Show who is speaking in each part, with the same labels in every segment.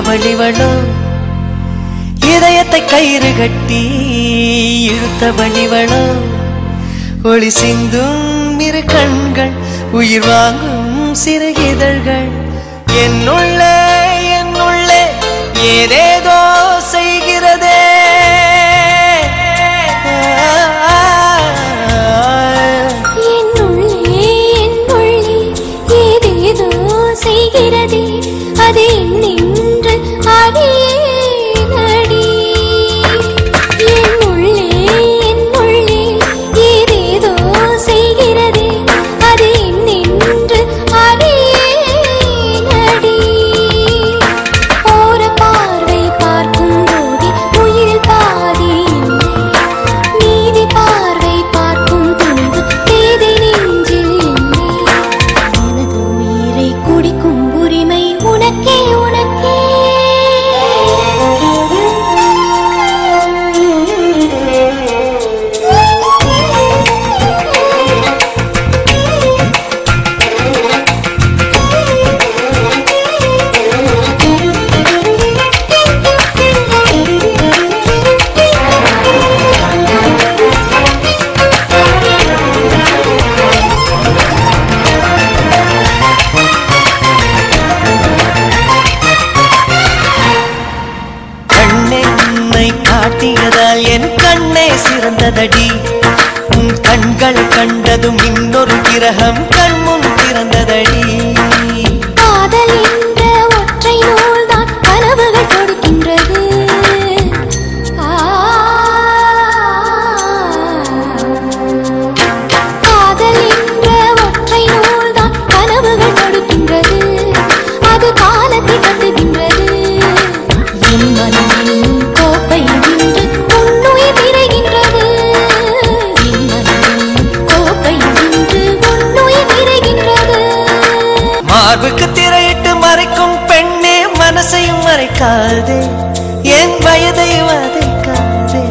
Speaker 1: வழிவளோ இதயத்தை கயிறு கட்டி இழுத்த வழிவளோ ஒளி சிந்தும் இரு கண்கள் உயிர் வாங்கும் சிறு இதழ்கள். என்னுள்ளே என்னுள்ளே ஏதேதோ செய்கிறதே.
Speaker 2: செய்கிறதே. அதே
Speaker 1: காட்டியதால் என் கண்ணே சிறந்ததடி. உன் கண்கள் கண்டதும் இன்னொரு கிரகம் கண்முன்
Speaker 2: என்
Speaker 1: வயதை வதைக்காதே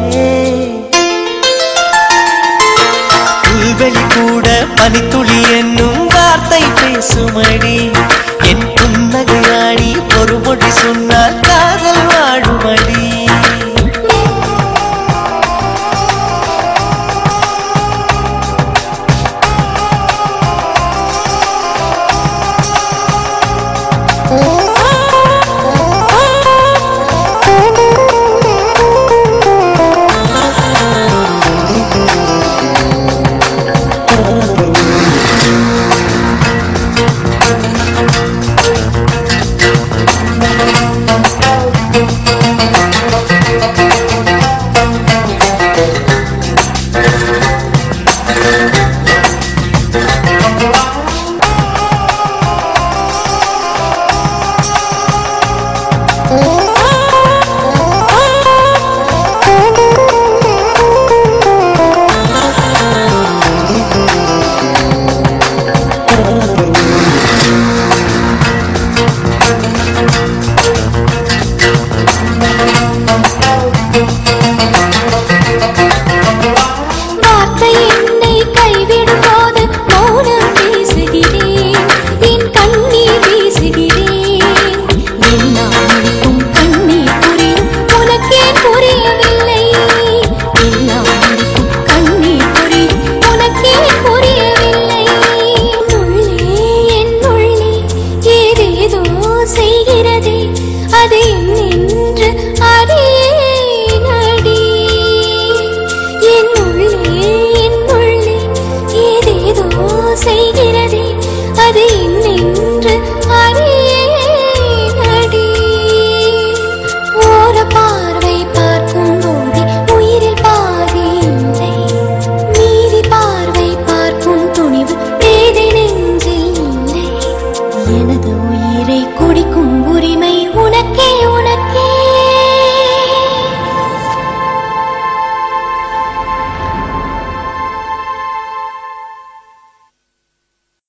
Speaker 1: புல்வெளி கூட பனித்துளி என்னும் வார்த்தை பேசுமடி